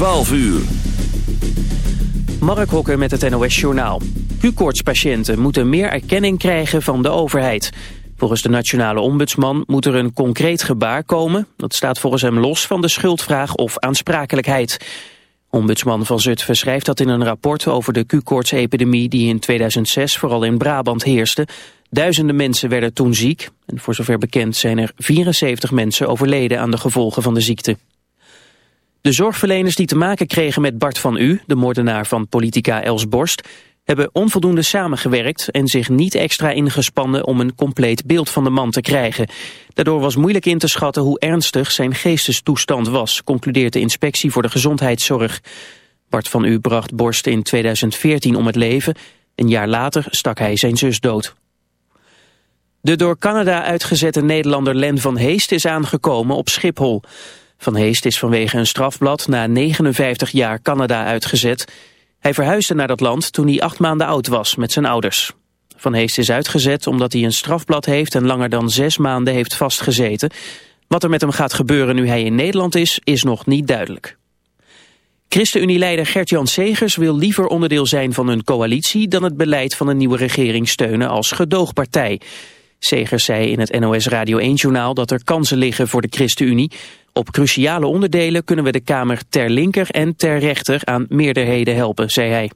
12 uur. Mark Hokker met het NOS Journaal. Q-koortspatiënten moeten meer erkenning krijgen van de overheid. Volgens de nationale ombudsman moet er een concreet gebaar komen. Dat staat volgens hem los van de schuldvraag of aansprakelijkheid. Ombudsman van Zutphen schrijft dat in een rapport over de Q-koortsepidemie... die in 2006 vooral in Brabant heerste. Duizenden mensen werden toen ziek. En voor zover bekend zijn er 74 mensen overleden aan de gevolgen van de ziekte. De zorgverleners die te maken kregen met Bart van U, de moordenaar van politica Els Borst, hebben onvoldoende samengewerkt en zich niet extra ingespannen om een compleet beeld van de man te krijgen. Daardoor was moeilijk in te schatten hoe ernstig zijn geestestoestand was, concludeert de Inspectie voor de Gezondheidszorg. Bart van U bracht Borst in 2014 om het leven. Een jaar later stak hij zijn zus dood. De door Canada uitgezette Nederlander Len van Heest is aangekomen op Schiphol. Van Heest is vanwege een strafblad na 59 jaar Canada uitgezet. Hij verhuisde naar dat land toen hij acht maanden oud was met zijn ouders. Van Heest is uitgezet omdat hij een strafblad heeft en langer dan zes maanden heeft vastgezeten. Wat er met hem gaat gebeuren nu hij in Nederland is, is nog niet duidelijk. ChristenUnie-leider Gert-Jan Segers wil liever onderdeel zijn van een coalitie... dan het beleid van een nieuwe regering steunen als gedoogpartij. Segers zei in het NOS Radio 1-journaal dat er kansen liggen voor de ChristenUnie. Op cruciale onderdelen kunnen we de Kamer ter linker en ter rechter aan meerderheden helpen, zei hij.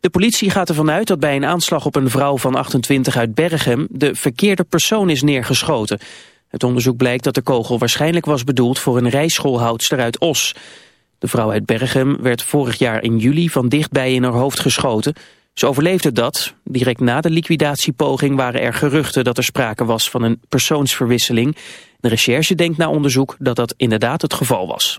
De politie gaat ervan uit dat bij een aanslag op een vrouw van 28 uit Berghem de verkeerde persoon is neergeschoten. Het onderzoek blijkt dat de kogel waarschijnlijk was bedoeld voor een rijschoolhoudster uit Os. De vrouw uit Berghem werd vorig jaar in juli van dichtbij in haar hoofd geschoten. Ze overleefde dat. Direct na de liquidatiepoging waren er geruchten dat er sprake was van een persoonsverwisseling. De recherche denkt na onderzoek dat dat inderdaad het geval was.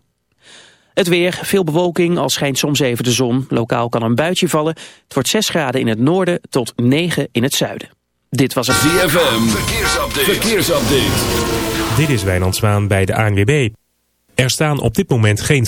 Het weer, veel bewolking, al schijnt soms even de zon. Lokaal kan een buitje vallen. Het wordt 6 graden in het noorden tot 9 in het zuiden. Dit was het ZFM, verkeersupdate. verkeersupdate. Dit is Wijnand Zwaan bij de ANWB. Er staan op dit moment geen...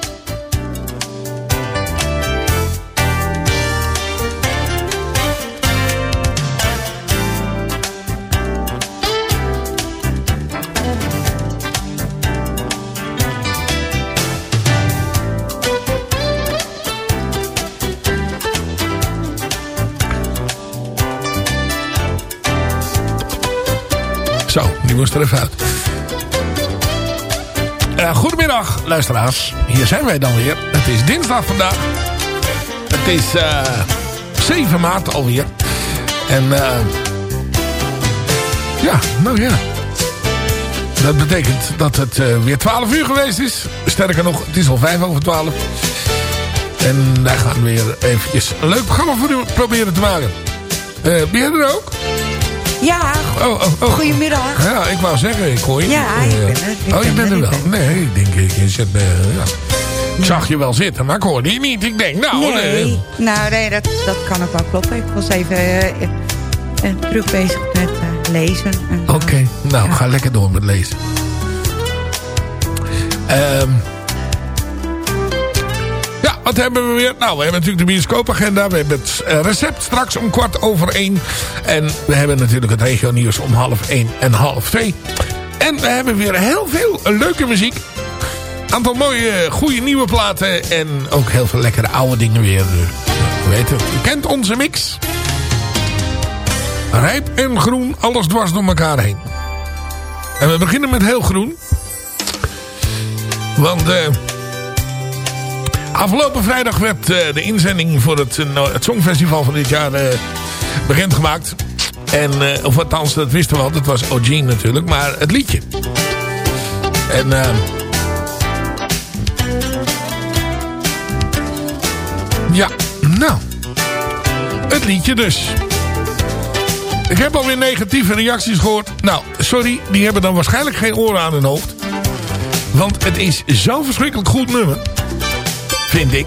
Die moest er even uit. uh, goedemiddag luisteraars. Hier zijn wij dan weer. Het is dinsdag vandaag. Het is uh, eh, 7 maart alweer. En uh, ja, nou ja. Dat betekent dat het weer 12 uur geweest is. Sterker nog, het is al 5 over 12. En wij gaan weer eventjes een leuk programma voor proberen te maken. ben je er ook? Ja, oh, oh, oh. goedemiddag. Ja, ik wou zeggen, ik hoor je. Ja, ik ben er. oh, je bent er wel. Nee, ik denk, je zit bij, ja. Ik zag je wel zitten, maar ik hoorde je niet. Ik denk, nou... Nee, nee. nou nee, dat, dat kan ook wel kloppen. Ik was even uh, uh, terug bezig met uh, lezen. Oké, okay. nou, ja. ga lekker door met lezen. Um, wat hebben we weer? Nou, we hebben natuurlijk de bioscoopagenda. We hebben het eh, recept straks om kwart over één. En we hebben natuurlijk het regio nieuws om half één en half twee. En we hebben weer heel veel leuke muziek. Aantal mooie, goede nieuwe platen. En ook heel veel lekkere oude dingen weer. We weten, u kent onze mix. Rijp en groen, alles dwars door elkaar heen. En we beginnen met heel groen. Want... Uh, Afgelopen vrijdag werd uh, de inzending voor het, uh, het Songfestival van dit jaar uh, bekendgemaakt. En, of althans, dat wisten we al. Het was O'Gene natuurlijk, maar het liedje. En... ja, nou. Het liedje dus. Ik heb alweer negatieve reacties gehoord. Nou, sorry, die hebben dan waarschijnlijk geen oren aan hun hoofd. Want het is zo'n verschrikkelijk goed nummer vind ik.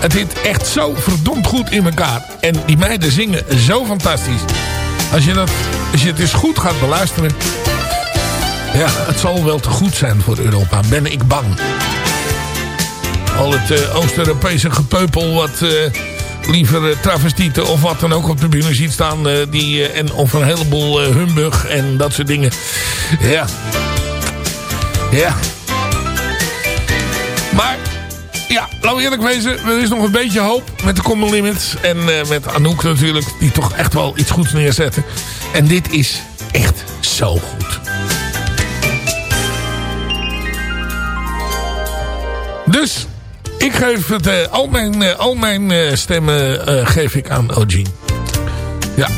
Het zit echt zo verdomd goed in elkaar. En die meiden zingen zo fantastisch. Als je, dat, als je het eens goed gaat beluisteren... Ja, het zal wel te goed zijn voor Europa, ben ik bang. Al het uh, Oost-Europese gepeupel wat uh, liever uh, travestieten of wat dan ook op de bühne ziet staan. die, en, of een heleboel humbug en dat soort dingen. Ja. Ja. Ja, laten eerlijk wezen. Er is nog een beetje hoop met de Common Limits. En uh, met Anouk natuurlijk. Die toch echt wel iets goeds neerzetten. En dit is echt zo goed. Dus ik geef het, uh, al mijn, uh, al mijn stemmen geef ik aan OG. Ja,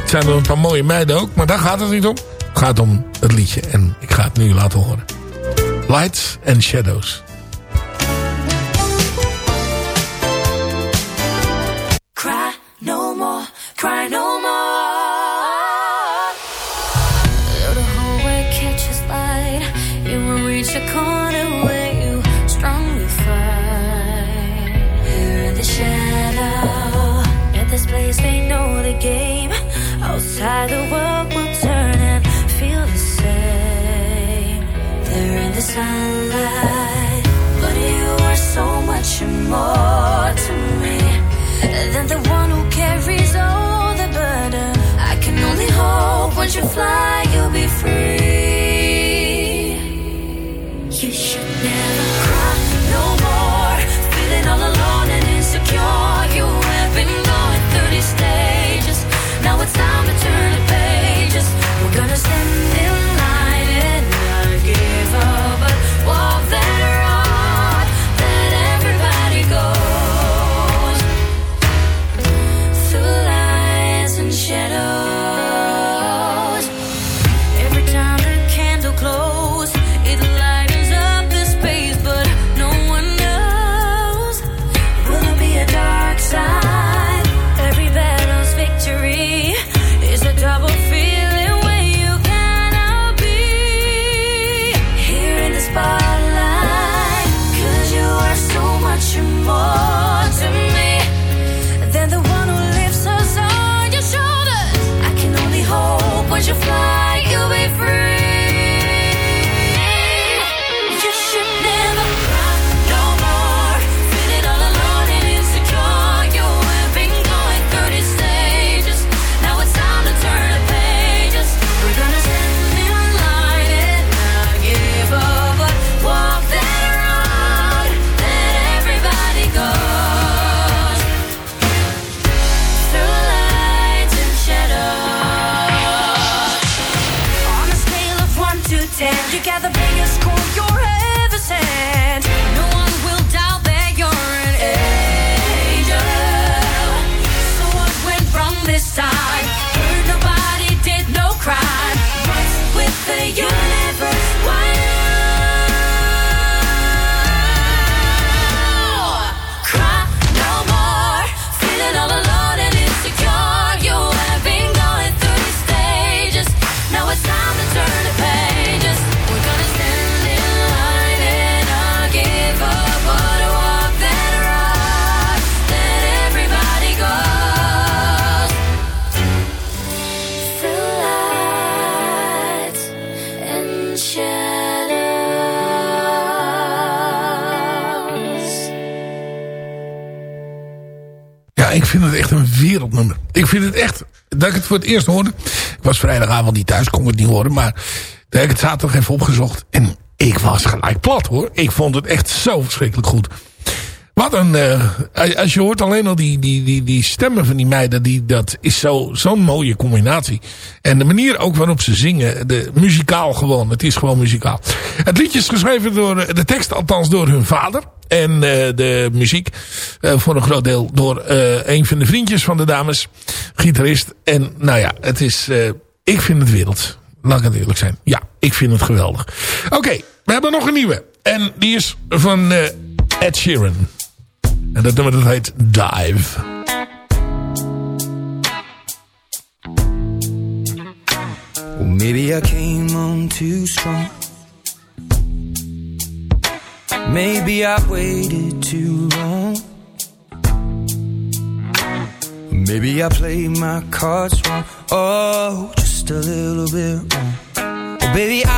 het zijn er een paar mooie meiden ook. Maar daar gaat het niet om. Het gaat om het liedje. En ik ga het nu laten horen. Lights and Shadows. More to me than the one who carries all the burden. I can only hope you fly, you'll be free. Voor het eerst hoorde. Ik was vrijdagavond niet thuis, kon het niet horen. Maar heb ik het zaterdag even opgezocht. En ik was gelijk plat hoor. Ik vond het echt zo verschrikkelijk goed. Wat een, uh, als je hoort alleen al die, die, die, die stemmen van die meiden, die, dat is zo'n zo mooie combinatie. En de manier ook waarop ze zingen, de, muzikaal gewoon, het is gewoon muzikaal. Het liedje is geschreven door, de tekst althans door hun vader. En uh, de muziek uh, voor een groot deel door een van de vriendjes van de dames, gitarist. En nou ja, het is, ik vind het wereld. Laat ik het eerlijk zijn. Ja, ik vind het geweldig. Oké, we hebben nog een nieuwe. En die is van Ed Sheeran. En dat nummer dat heet Dive. Maybe I came on too strong. Maybe I waited too long. Maybe I played my cards wrong. Oh, just a little bit wrong. Well, baby, I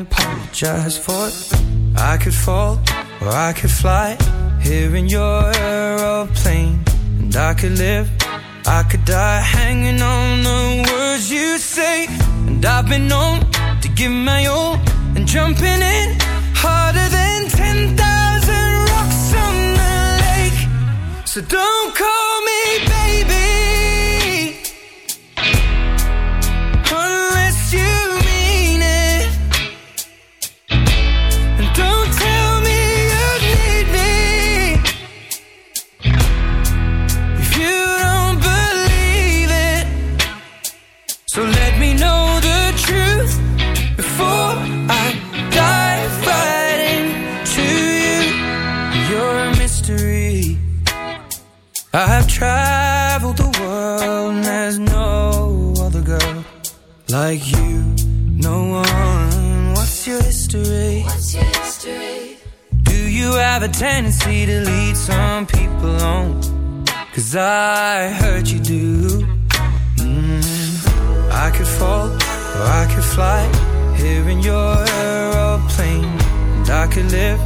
apologize for it. I could fall or I could fly here in your aeroplane. And I could live, I could die hanging on the words you say. And I've been known give my all and jumping in harder than 10,000 rocks on the lake. So don't call I've traveled the world and there's no other girl like you. No one. What's your history? What's your history? Do you have a tendency to lead some people on? Cause I heard you do. Mm. I could fall or I could fly here in your aeroplane. And I could live,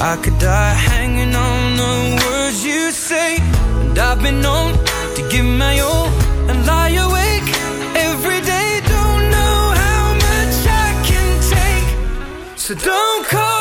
I could die hanging on the words you say. And I've been known to give my all and lie awake every day. Don't know how much I can take. So don't call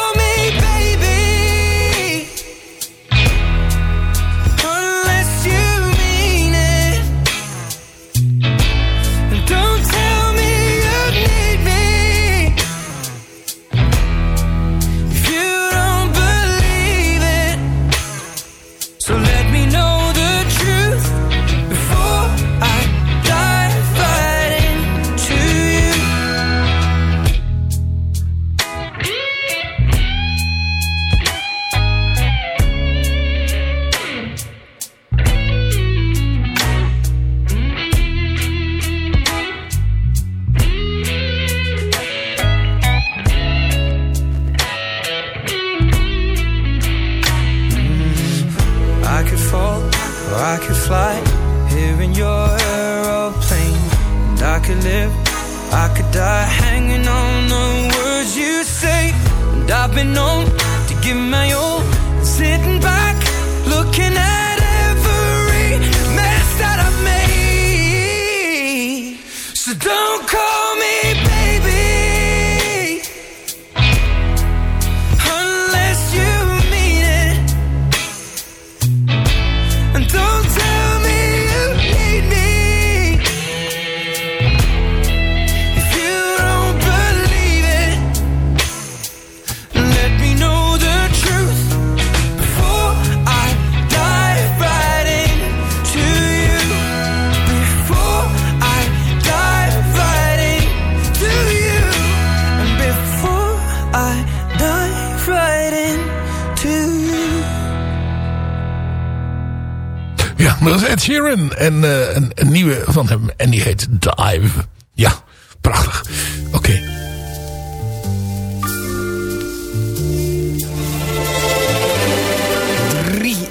Sheeran. En eh, een, een nieuwe van hem. En die heet Dive. Ja, prachtig. Oké.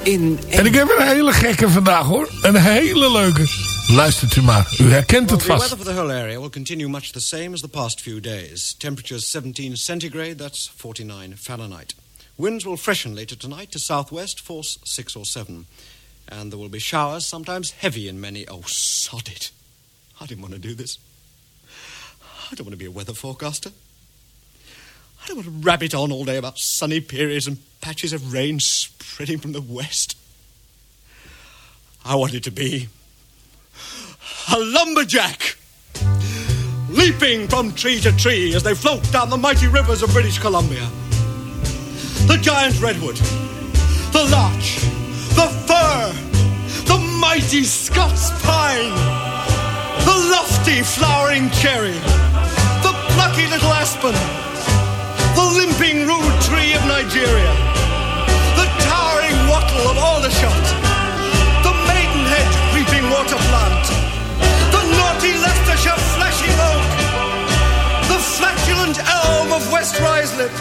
In En ik heb een hele gekke vandaag hoor. Een hele leuke. Luistert u maar. U herkent het Well, the vast. weather for the whole area will continue much the same as the past few days. Temperatures 17 centigrade, that's 49 Fahrenheit. Winds will freshen later tonight to southwest, force 6 or 7. And there will be showers, sometimes heavy in many... Oh, sod it. I didn't want to do this. I don't want to be a weather forecaster. I don't want to rabbit on all day about sunny periods and patches of rain spreading from the west. I wanted to be a lumberjack, leaping from tree to tree as they float down the mighty rivers of British Columbia. The giant redwood, the larch, mighty Scots pine, the lofty flowering cherry, the plucky little aspen, the limping rude tree of Nigeria, the towering wattle of Aldershot, the maidenhead creeping water plant, the naughty Leicestershire flashing oak, the flatulent elm of West Ruislip,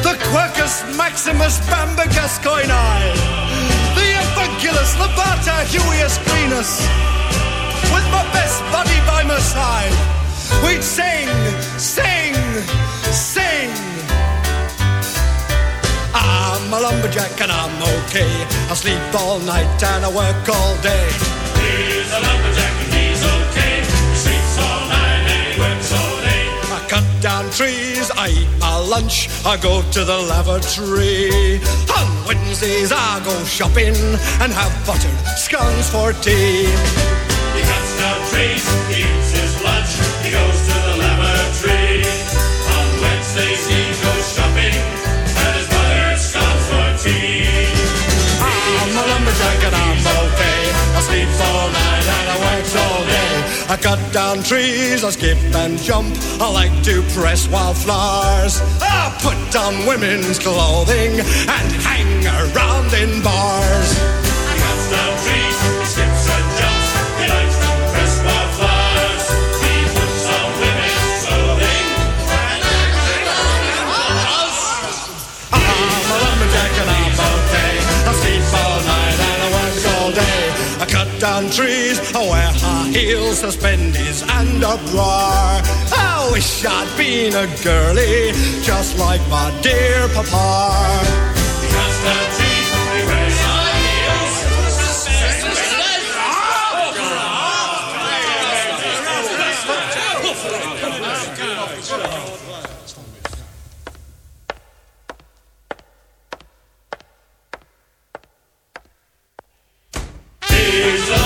the Quercus maximus bamba gascoignei, Evangelus labata huius greenus, with my best buddy by my side, we'd sing, sing, sing. I'm a lumberjack and I'm okay. I sleep all night and I work all day. He's a lumberjack and he's okay. Down trees, I eat my lunch, I go to the lavatory. On Wednesdays I go shopping and have buttered scones for tea. He cuts down trees, he eats his lunch, he goes I cut down trees, I skip and jump. I like to press wildflowers. I put on women's clothing and hang around in bars. He cuts down trees, he skips and jumps, he likes to press wildflowers. He puts on women's clothing and hangs around in bars. I'm a lumberjack and I'm okay. I sleep all night and I work all day. I cut down trees, I wear high heels, suspenders and a bra. I wish I'd been a girlie, just like my dear papa. He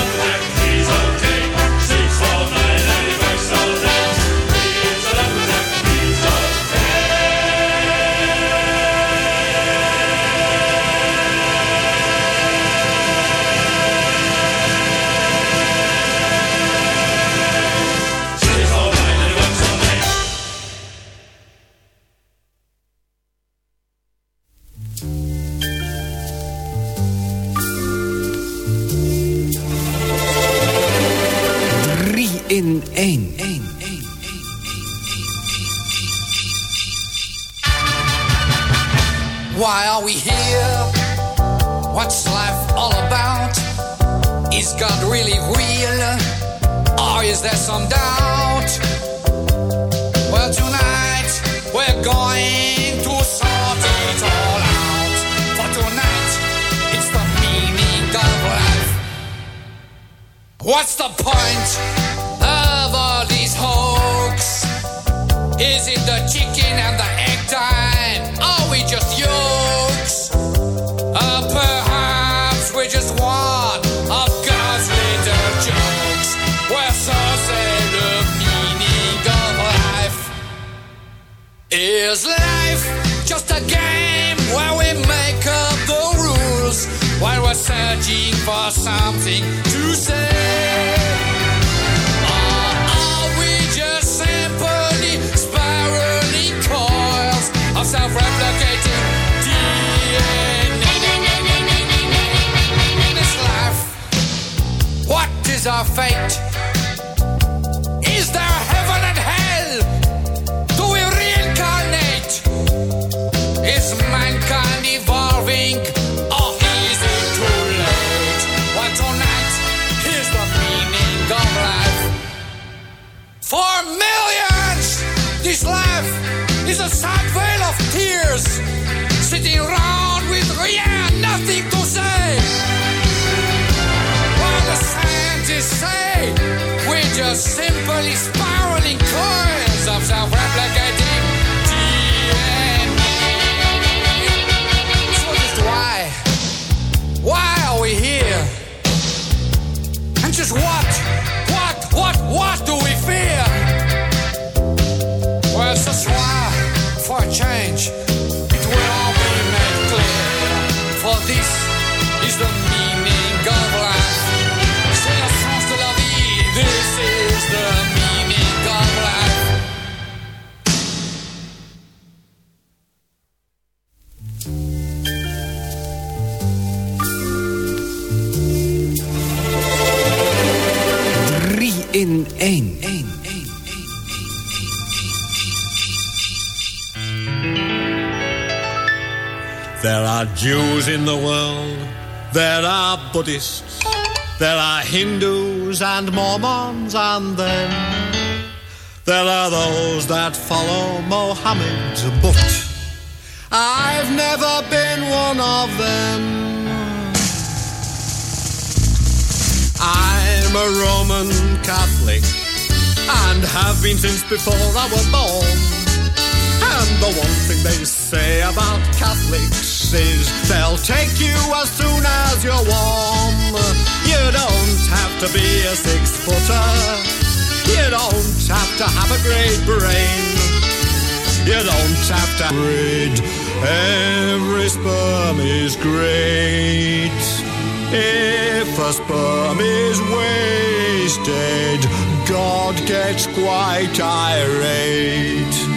is a sad veil of tears, sitting around with yeah, nothing to say. While the scientists say we're just simply spiraling coils of self-replicating in één. There are Jews in the world, there are Buddhists, there are Hindus and Mormons, and then there are those that follow Mohammed, but I've never been one of them. I'm a Roman Catholic and have been since before I was born. And the one thing they say about Catholics is they'll take you as soon as you're warm. You don't have to be a six footer. You don't have to have a great brain. You don't have to read. Every sperm is great. If a sperm is wasted, God gets quite irate.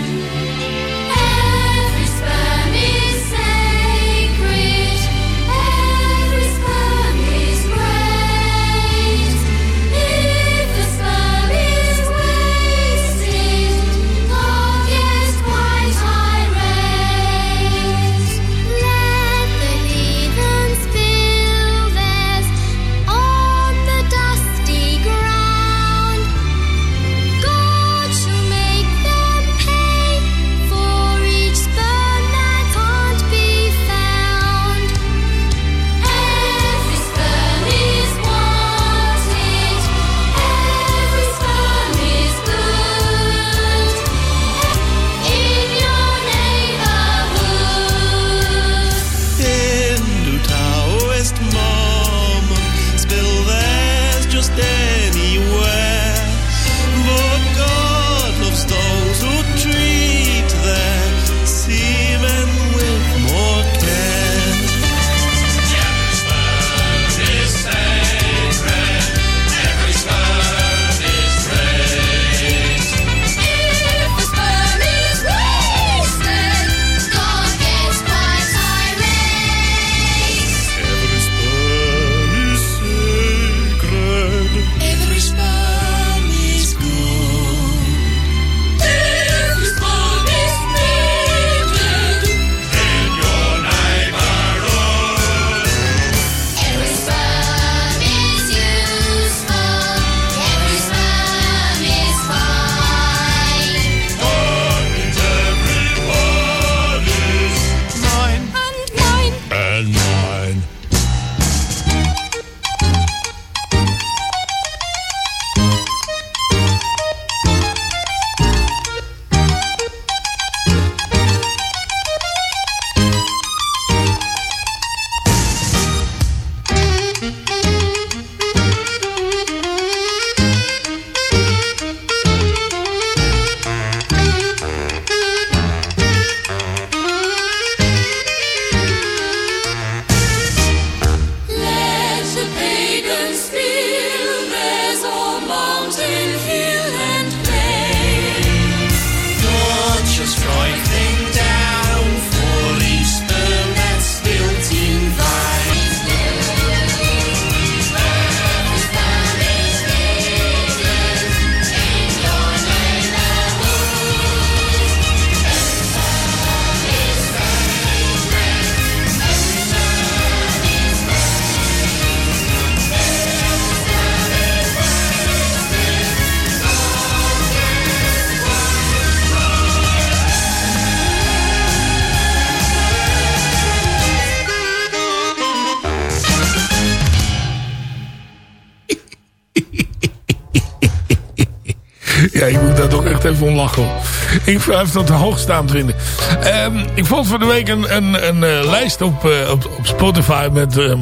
Ik blijf dat hoogstaand vinden. Ehm, ik vond van de week een, een, een eh, lijst op, eh, op, op Spotify met ehm,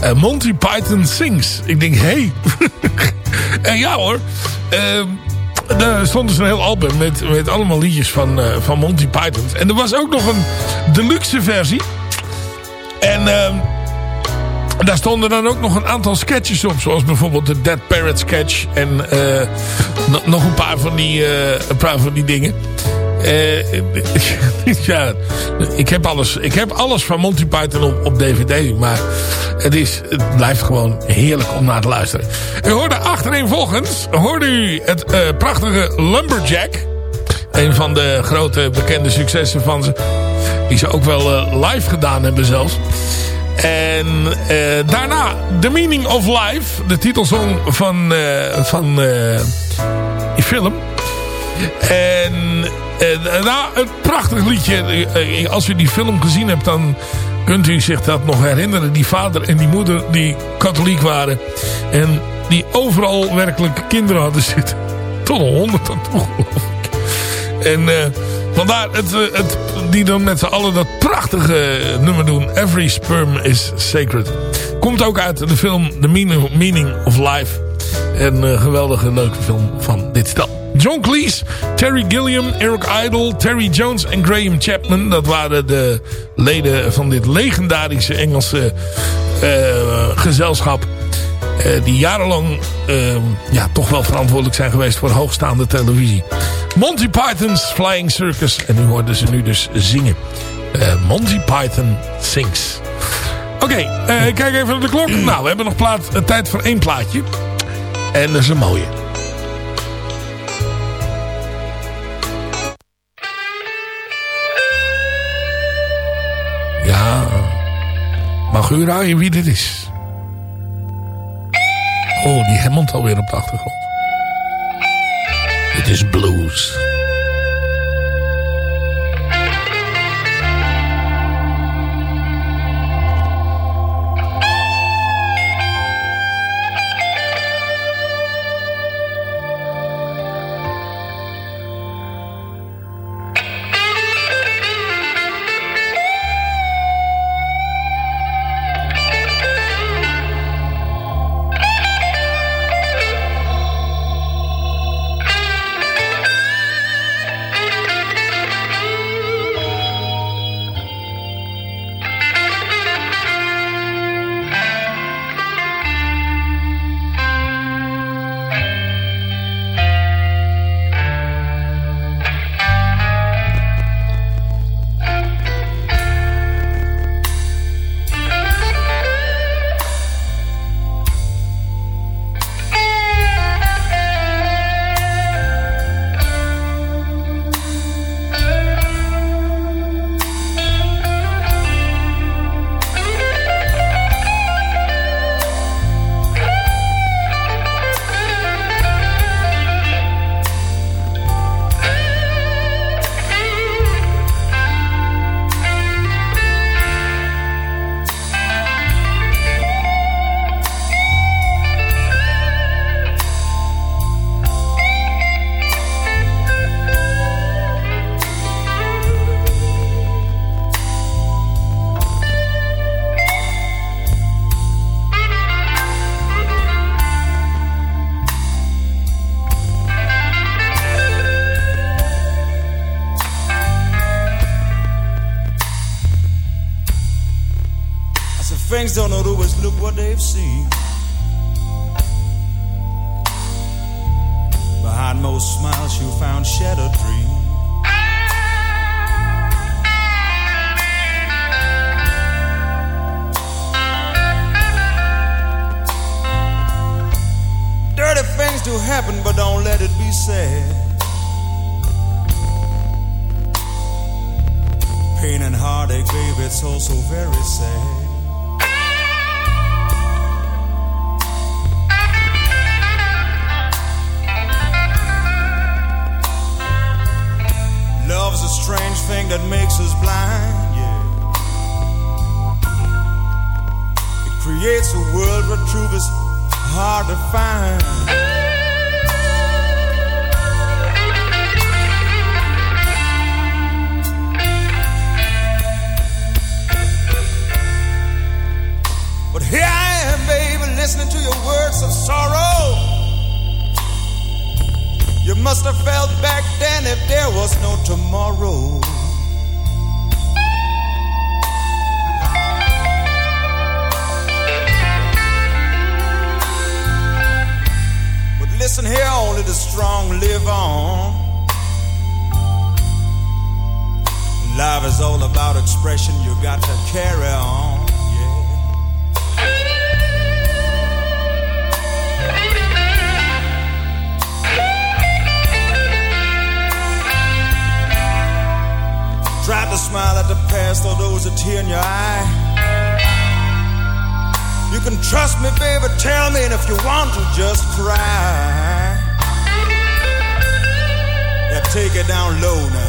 eh, Monty Python Sings. Ik denk, hé. Hey. en ja hoor. Ehm, daar stond dus een heel album met, met allemaal liedjes van, van Monty Python. En er was ook nog een deluxe versie. En daar stonden dan ook nog een aantal sketches op. Zoals bijvoorbeeld de Dead Parrot sketch. En no- nog een paar van die, eh, een paar van die dingen. Eh, ja, ik heb, alles, ik heb alles van Monty Python op, DVD. Maar het, is, het blijft gewoon heerlijk om naar te luisteren. U hoorde achtereenvolgens hoorde u het prachtige Lumberjack. Een van de grote bekende successen van ze. Die ze ook wel live gedaan hebben zelfs. En eh, daarna The Meaning of Life. De titelsong van, eh, van eh, die film. En nou, een prachtig liedje. Als u die film gezien hebt, dan kunt u zich dat nog herinneren. Die vader en die moeder die katholiek waren. En die overal werkelijk kinderen hadden zitten. Tot een honderd aan toe, geloof ik. En vandaar het, eh, het, die dan met z'n allen dat prachtige nummer doen. Every sperm is sacred. Komt ook uit de film The Meaning, of Life. Een eh, geweldige leuke film van dit stel. John Cleese, Terry Gilliam, Eric Idle, Terry Jones en Graham Chapman. Dat waren de leden van dit legendarische Engelse eh, gezelschap. Eh, die jarenlang eh, ja, toch wel verantwoordelijk zijn geweest voor hoogstaande televisie. Monty Python's Flying Circus. En nu hoorden ze nu dus zingen. Eh, Monty Python Sings. Oké, eh, ik kijk even naar de klok. Nou, we hebben nog eh, tijd voor één plaatje. En dat is een mooie. Ja, mag u raaien wie dit is? Oh, die hemmelt alweer op de achtergrond. Dit is blues. Things don't always look what they've seen. Behind most smiles, you found shattered dreams. Dirty things do happen, but don't let it be said. Pain and heartache, baby, it's also very sad. that makes us blind. Yeah. It creates a world where truth is hard to find. But here I am, baby, listening to your words of sorrow. You must have felt back then if there was no tomorrow. Listen here, only the strong live on. Life is all about expression, you got to carry on. Try to smile at the past, although there's a tear in your eye. Can trust me, baby, tell me, and if you want to, just cry. Yeah, take it down low now.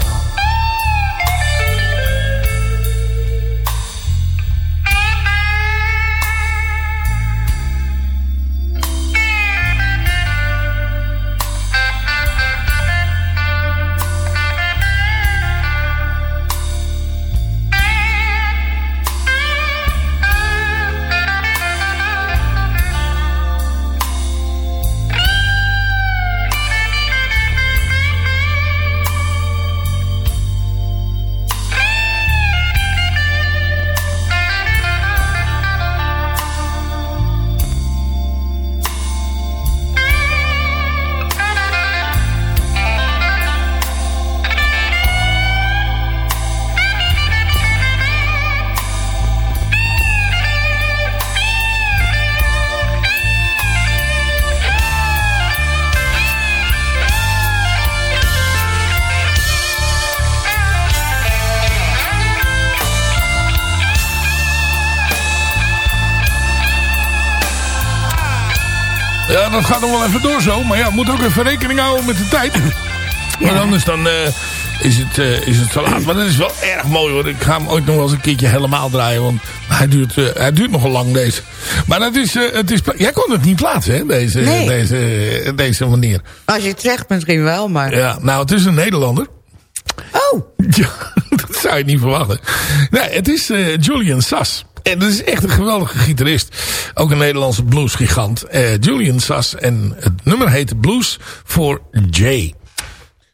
Dat gaat nog wel even door zo. Maar ja, moet ook even rekening houden met de tijd. Want anders dan eh, is, het, eh, is het zo laat. Maar dat is wel erg mooi hoor. Ik ga hem ooit nog wel eens een keertje helemaal draaien. Want hij duurt, eh, hij duurt nogal lang deze. Maar dat is, het is, jij kon het niet plaatsen hè, deze, Nee. deze, deze manier. Als je het zegt misschien wel, maar... Ja, nou het is een Nederlander. Oh! Ja, dat zou je niet verwachten. Nee, het is eh, Julian Sass. En dat is echt een geweldige gitarist. Ook een Nederlandse bluesgigant. Eh, Julian Sass. En het nummer heet Blues for Jay.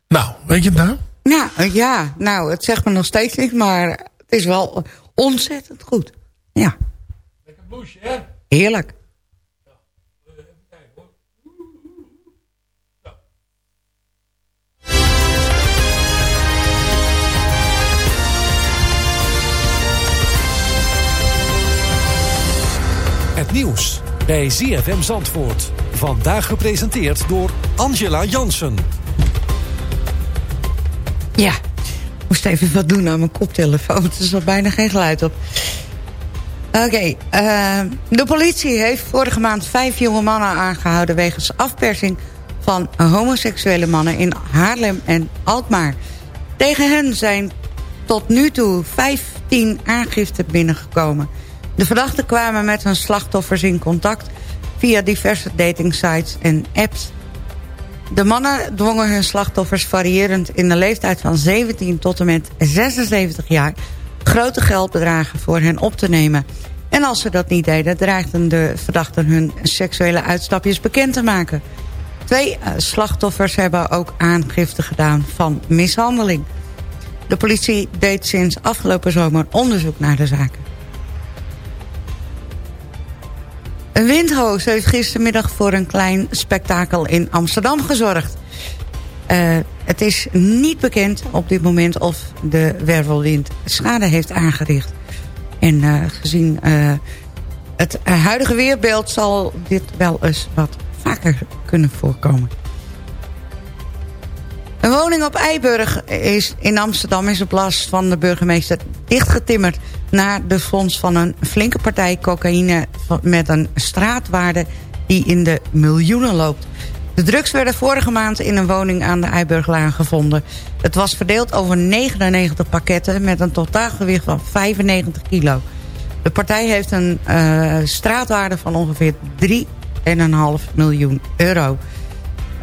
Nou, weet je het nou? Ja, eh, ja, nou, het zegt me nog steeds niet, maar het is wel ontzettend goed. Ja. Lekker bluesje, hè? Heerlijk. Nieuws bij ZFM Zandvoort. Vandaag gepresenteerd door Angela Jansen. Ja, ik moest even wat doen aan mijn koptelefoon. Er zat bijna geen geluid op. Oké, eh, de politie heeft vorige maand vijf jonge mannen aangehouden... wegens afpersing van homoseksuele mannen in Haarlem en Alkmaar. Tegen hen zijn tot nu toe 15 aangiften binnengekomen. De verdachten kwamen met hun slachtoffers in contact... via diverse datingsites en apps. De mannen dwongen hun slachtoffers variërend in de leeftijd van 17 tot en met 76 jaar... grote geldbedragen voor hen op te nemen. En als ze dat niet deden, dreigden de verdachten hun seksuele uitstapjes bekend te maken. Twee eh, slachtoffers hebben ook aangifte gedaan van mishandeling. De politie deed sinds afgelopen zomer onderzoek naar de zaken. Windhoos heeft gistermiddag voor een klein spektakel in Amsterdam gezorgd. Uh, het is niet bekend op dit moment of de wervelwind schade heeft aangericht. En uh, gezien uh, het huidige weerbeeld zal dit wel eens wat vaker kunnen voorkomen. Een woning op Eiburg is in Amsterdam is op last van de burgemeester dichtgetimmerd... na de fonds van een flinke partij cocaïne met een straatwaarde die in de miljoenen loopt. De drugs werden vorige maand in een woning aan de Eiburglaan gevonden. Het was verdeeld over 99 pakketten met een totaalgewicht van 95 kilo. De partij heeft een uh, straatwaarde van ongeveer 3,5 miljoen euro.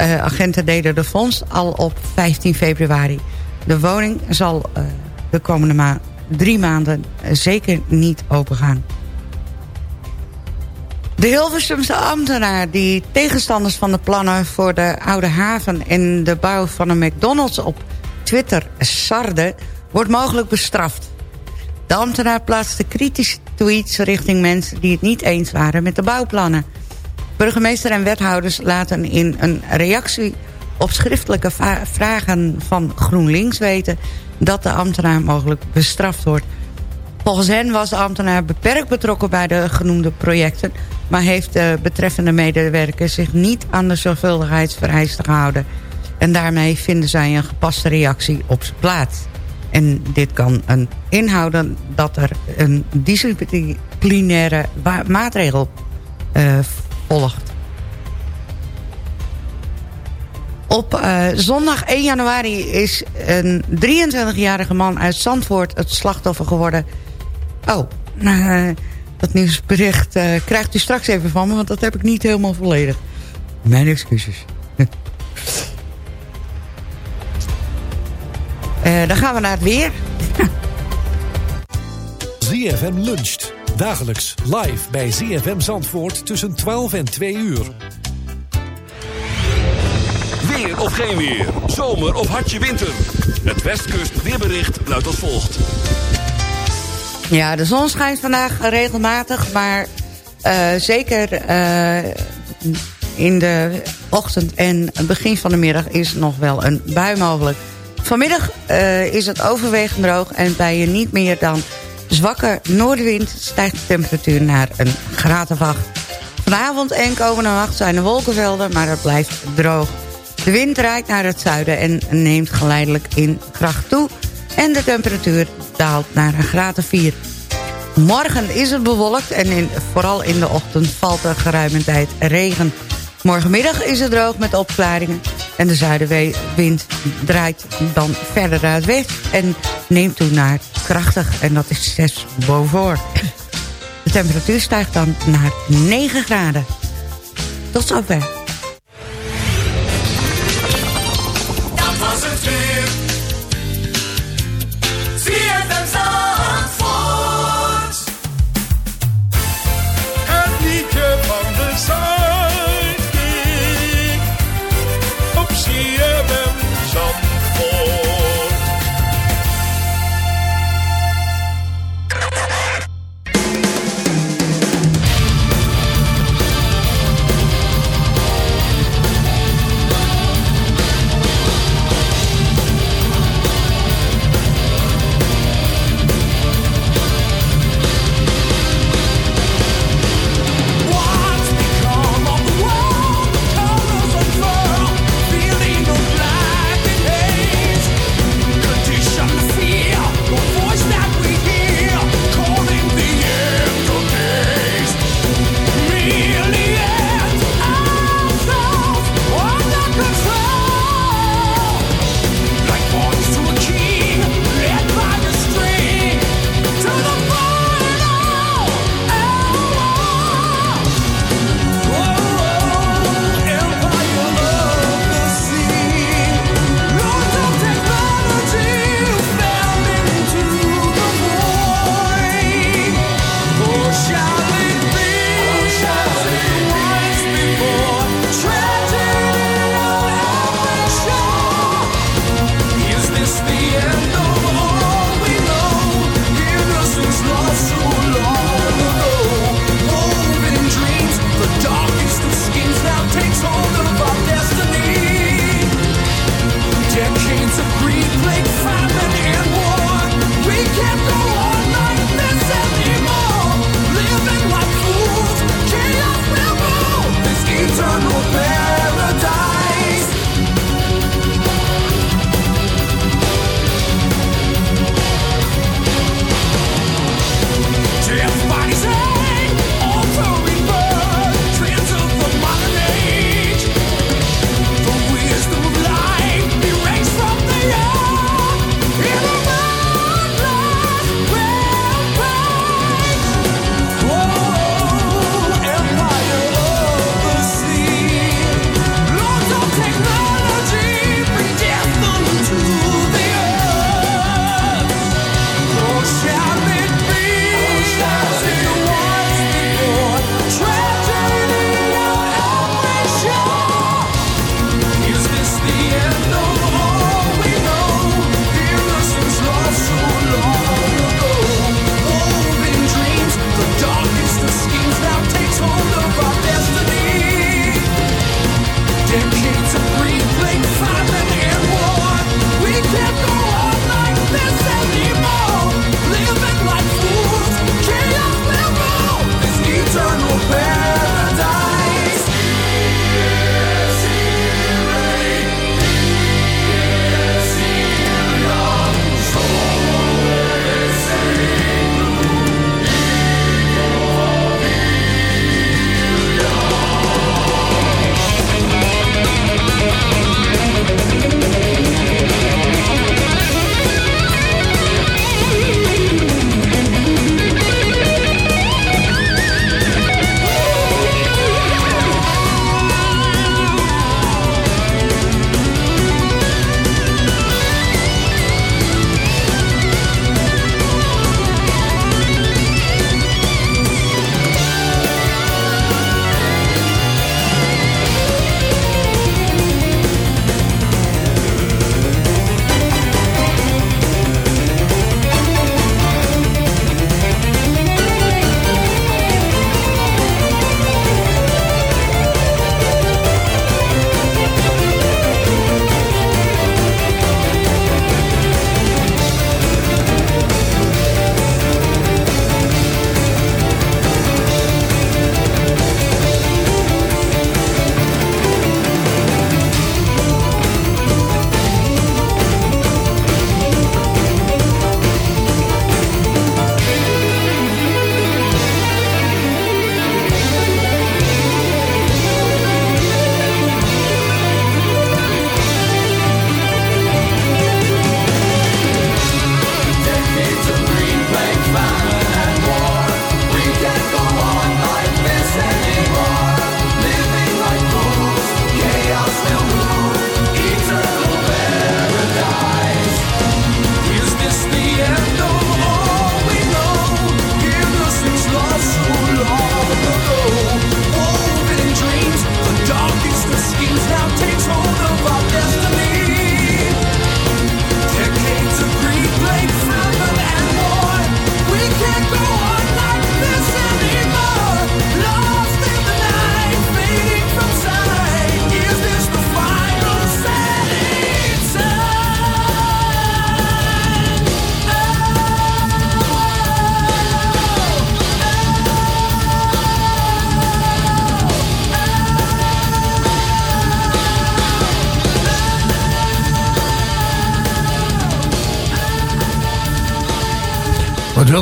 Uh, agenten deden de fonds al op 15 februari. De woning zal uh, de komende ma drie maanden zeker niet opengaan. De Hilversumse ambtenaar die tegenstanders van de plannen voor de Oude Haven... en de bouw van een McDonald's op Twitter sarde, wordt mogelijk bestraft. De ambtenaar plaatste kritische tweets richting mensen die het niet eens waren met de bouwplannen. Burgemeester en wethouders laten in een reactie op schriftelijke vragen van GroenLinks weten... dat de ambtenaar mogelijk bestraft wordt. Volgens hen was de ambtenaar beperkt betrokken bij de genoemde projecten... maar heeft de betreffende medewerker zich niet aan de zorgvuldigheidsvereisten gehouden. En daarmee vinden zij een gepaste reactie op zijn plaats. En dit kan een inhouden dat er een disciplinaire maatregel uh, volgt. Op uh, zondag 1 januari is een 23-jarige man uit Zandvoort het slachtoffer geworden. Oh, uh, dat nieuwsbericht uh, krijgt u straks even van me, want dat heb ik niet helemaal volledig. Mijn excuses. dan gaan we naar het weer. ZFM luncht. Dagelijks live bij ZFM Zandvoort tussen 12 en 2 uur. Weer of geen weer. Zomer of hartje winter. Het Westkust weerbericht luidt als volgt. Ja, de zon schijnt vandaag regelmatig, maar uh, zeker uh, in de ochtend en begin van de middag is nog wel een bui mogelijk. Vanmiddag uh, is het overwegend droog en bij een niet meer dan zwakke noordenwind stijgt de temperatuur naar een graad of acht. Vanavond en komende nacht zijn er wolkenvelden, maar het blijft droog. De wind draait naar het zuiden en neemt geleidelijk in kracht toe. En de temperatuur daalt naar een graad of 4. Morgen is het bewolkt en in, vooral in de ochtend valt er geruime tijd regen. Morgenmiddag is het droog met opklaringen. En de zuidenwind draait dan verder naar het west en neemt toe naar krachtig. En dat is 6 boven. De temperatuur stijgt dan naar 9 graden. Tot zover.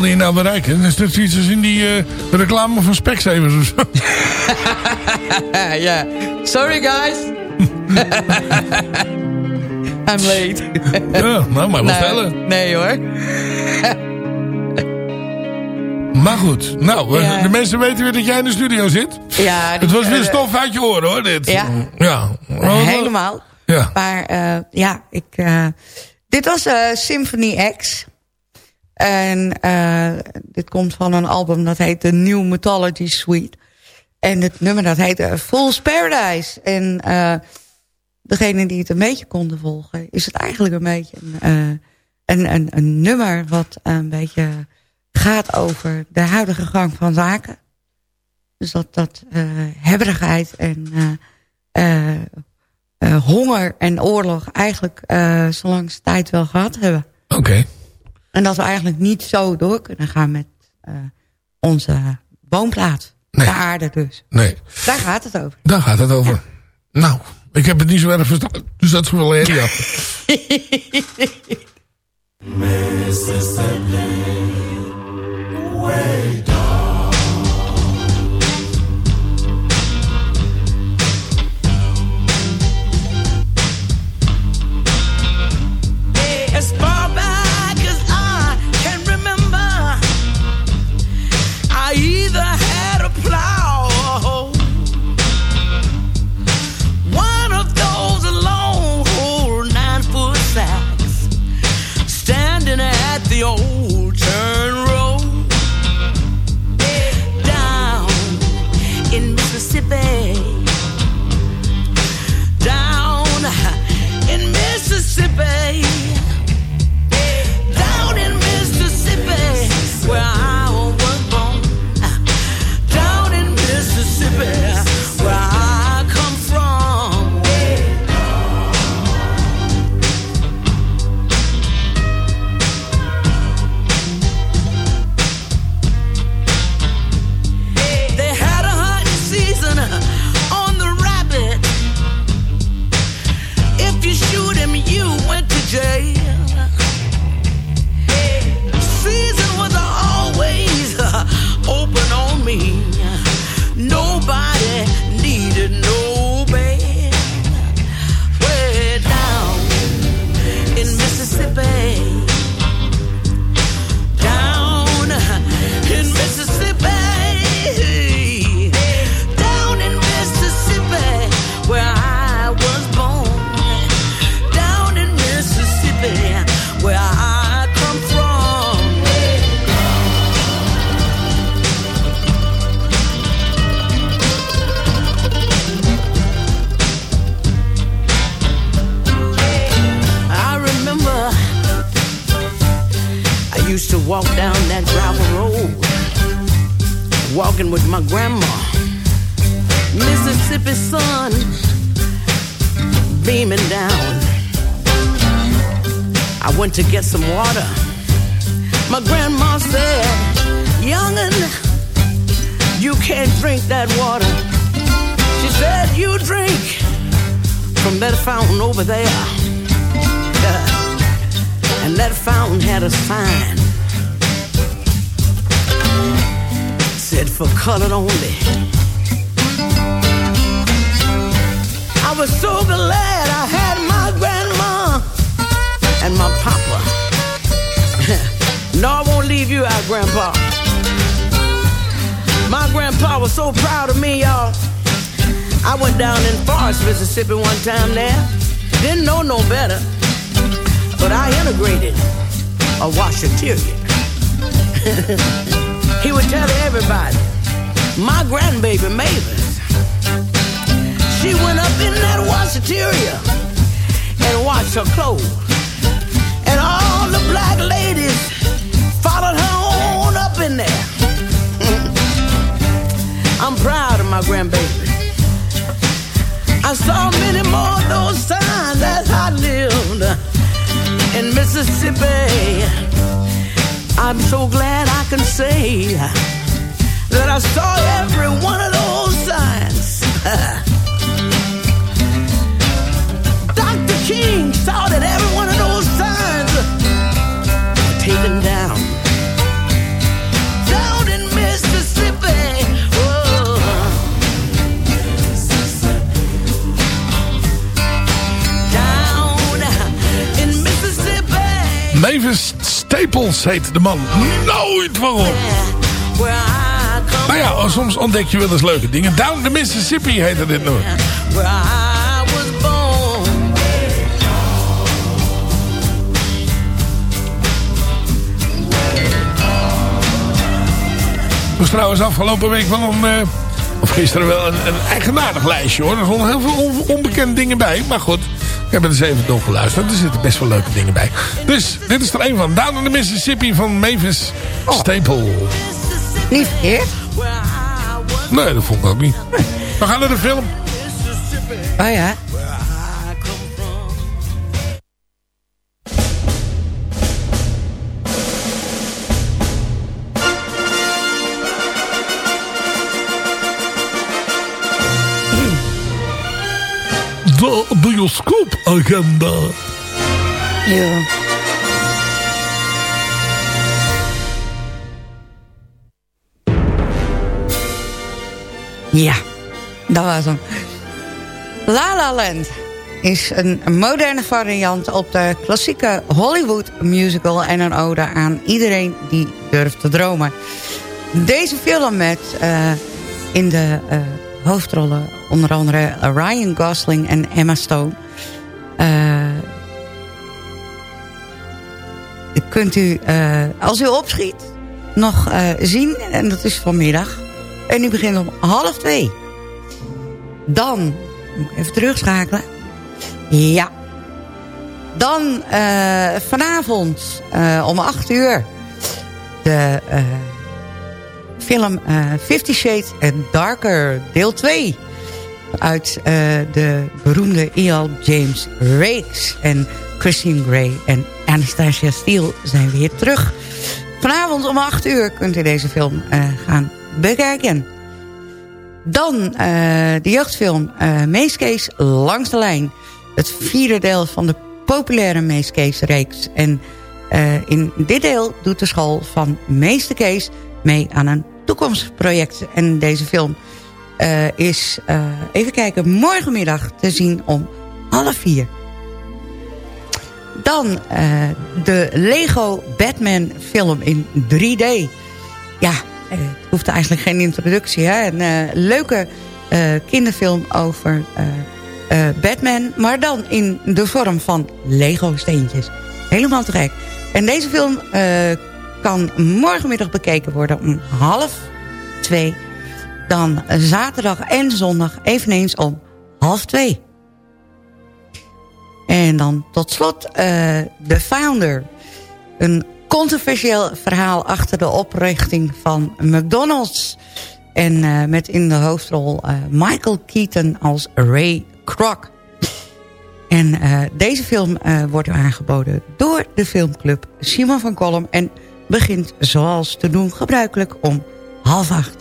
Wilde je nou bereiken? Dat is net zoiets als in die eh, reclame van Specsavers of zo. ja. Sorry guys. I'm late. ja, nou, maar wat nee, vertellen. Nee hoor. Maar goed, nou, Ja. de mensen weten weer dat jij in de studio zit. Ja, Het was weer eh, stof uit je oren hoor, dit. Ja. Ja. Helemaal. Ja. Maar eh, ja, ik, eh, dit was eh, Symphony X. En eh, dit komt van een album dat heet The New Mythology Suite. En het nummer dat heet eh, Fool's Paradise. En eh degene die het een beetje konden volgen... is het eigenlijk een beetje een, een, een, een nummer... wat een beetje gaat over de huidige gang van zaken. Dus dat, dat hebberigheid en honger en oorlog... eigenlijk eh zo lang tijd wel gehad hebben. Oké. En dat we eigenlijk niet zo door kunnen gaan met eh, onze woonplaats. De aarde dus. Nee, Daar gaat het over. daar gaat het over. Nou, ik heb het niet zo erg verstaan. Dus dat is wel een ja. better. But I integrated a washateria. he would tell everybody, my grandbaby Mavis, she went up in that washateria and washed her clothes. And all the black ladies followed her on up in there. I'm proud of my grandbaby. I saw many more those signs as I lived in Mississippi. I'm so glad I can say that I saw every one of those signs. Dr. King saw that Staples heet de man. Nooit van gehoord. Nou ja, soms ontdek je wel eens leuke dingen. Down the Mississippi heette dit I was trouwens afgelopen week wel een... eh, of gisteren wel een, een eigenaardig lijstje hoor. Er stonden heel veel on- onbekende dingen bij. Maar goed, heb er eens even doorgeluisterd. Er zitten best wel leuke dingen bij. Dus dit is er een van. Down in the Mississippi van Mavis Staple. Niet. Nee, dat vond ik ook niet. We gaan naar de film. Oh ja. De bioscoopagenda. Ja. Ja, dat was hem. La La Land is een moderne variant op de klassieke Hollywood musical... en een ode aan iedereen die durft te dromen. Deze film met eh, in de eh, hoofdrollen onder andere Ryan Gosling en Emma Stone... Eh, kunt u, eh, als u opschiet, nog eh, zien. En dat is vanmiddag. En die begint om half twee. Dan, moet ik even terugschakelen. Ja. Dan eh, vanavond eh, om acht uur. De eh, film eh Fifty Shades Darker, deel 2. Uit eh, de beroemde E.L. James Rakes. En Christine Grey en Anastasia Steele zijn weer terug. Vanavond om 8 uur kunt u deze film eh, gaan bekijken. Dan de jeugdfilm Meeskees Langs de Lijn. Het vierde deel van de populaire Meeskees-reeks. En in dit deel doet de school van Meester Kees mee aan een toekomstproject. En deze film uh, is, uh, even kijken, morgenmiddag te zien om half vier. Dan uh, de Lego Batman film in 3D. Ja, het hoeft eigenlijk geen introductie. Hè? Een leuke kinderfilm over Batman. Maar dan in de vorm van Lego steentjes. Helemaal te gek. En deze film kan morgenmiddag bekeken worden om half twee. Dan zaterdag en zondag eveneens om half twee. En dan tot slot The Founder. Een controversieel verhaal achter de oprichting van McDonald's. En uh, met in de hoofdrol uh, Michael Keaton als Ray Kroc. En deze film wordt aangeboden door de filmclub Simon van Kolm. En begint zoals te doen gebruikelijk om half acht.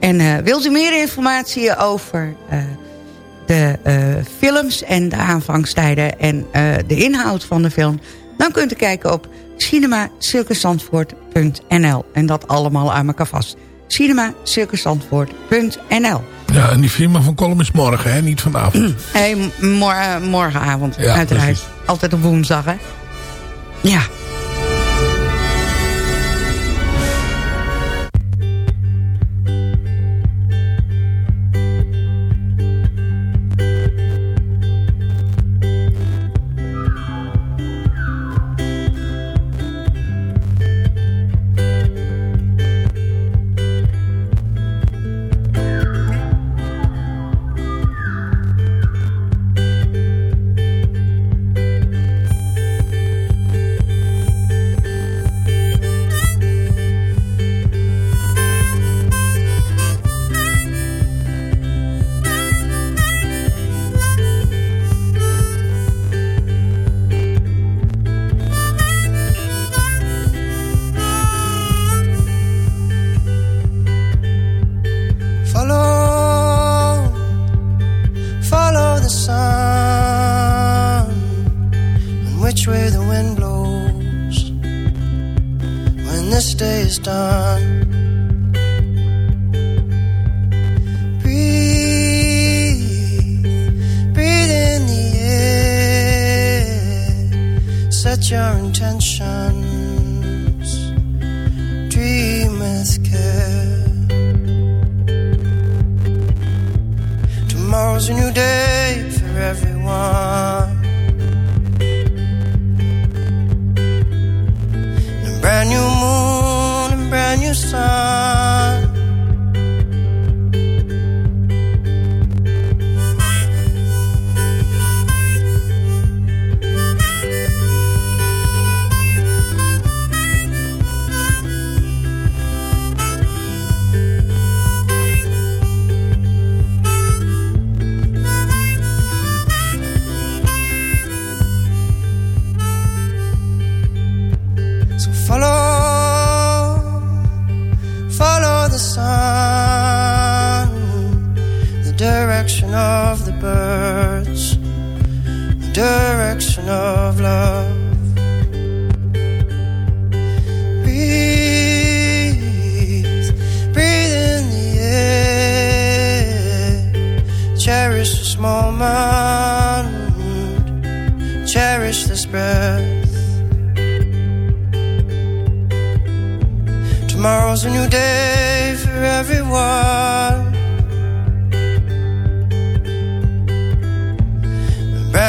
En wilt u meer informatie over de uh, films en de aanvangstijden en de inhoud van de film... dan kunt u kijken op cinemacircusandvoort.nl. En dat allemaal aan elkaar vast. cinemacircusandvoort.nl. Ja, en die film van Colum is morgen, hè? niet vanavond. hey, mor morgenavond, ja, uiteraard. Precies. Altijd op woensdag, hè? Ja.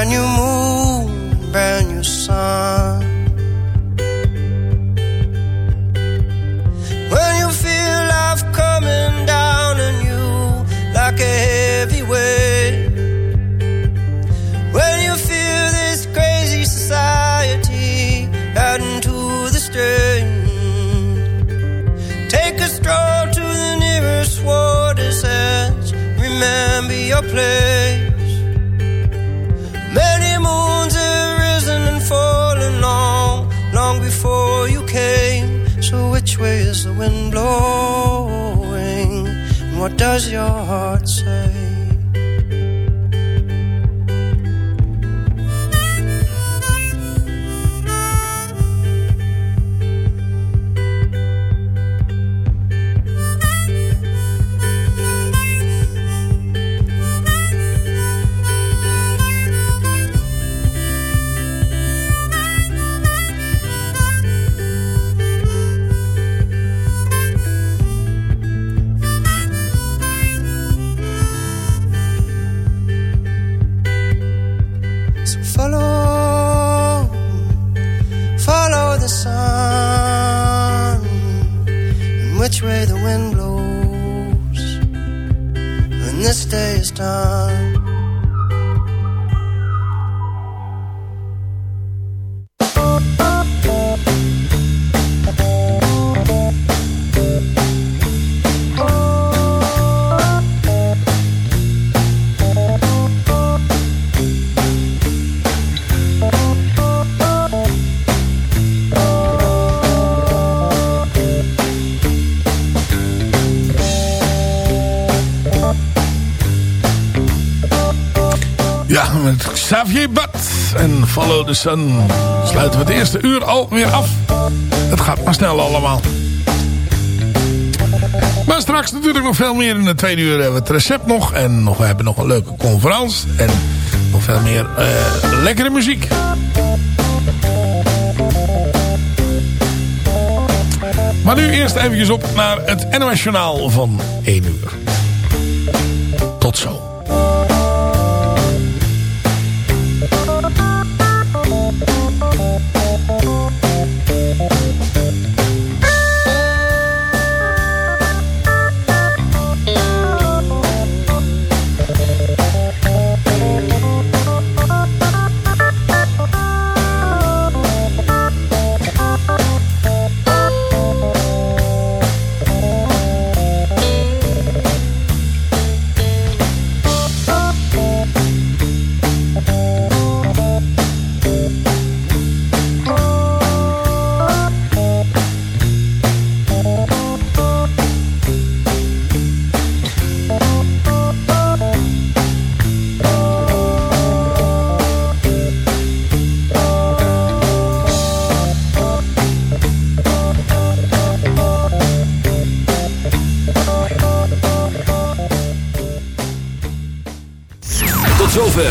brand new moon does your heart met Xavier Bat en Follow the Sun sluiten we het eerste uur alweer af. Het gaat maar snel allemaal. Maar straks natuurlijk nog veel meer in de tweede uur hebben we het recept nog. En nog, we hebben nog een leuke conferentie en nog veel meer eh, lekkere muziek. Maar nu eerst even op naar het NOS van 1 uur.